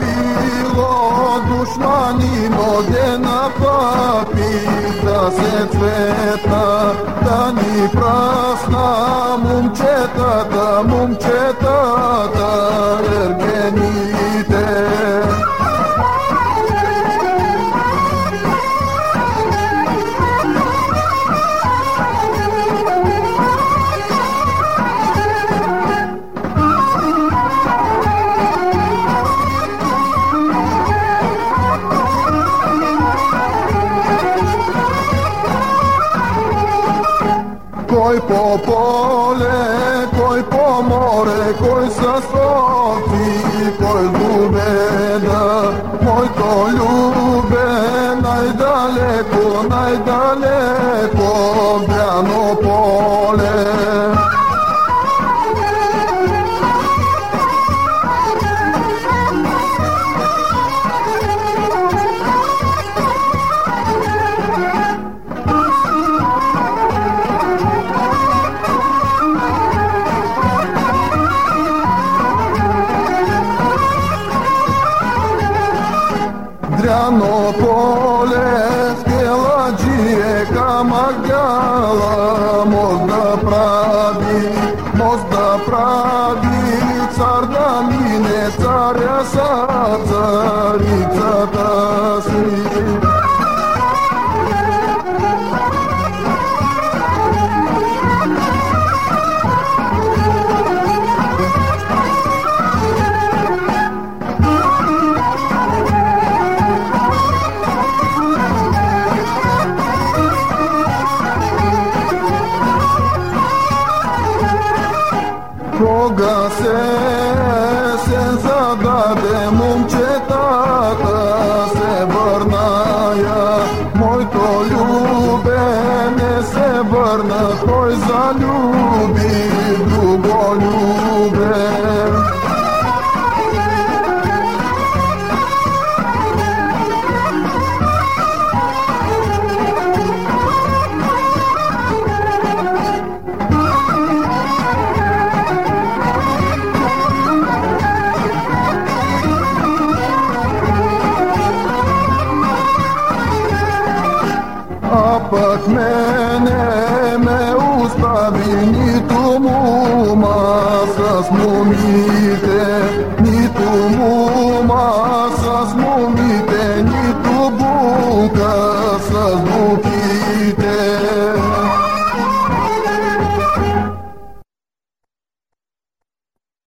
bilo dušmanimo, gdje na papi da se cveta Koj po pole, koj po more, koj sa soti, koj ljubena, moj to ljube, najdaleko, najdaleko, Drano pole, spjela džije kamagala, most da pravi, most da pravi, car da mine, carja sa carica Koga se se zadade momčetata se vrnaja Moj to ljube ne se vrna Toj zaljubi drugo ljube Pak mene me ustavi ni tu muma sa smumi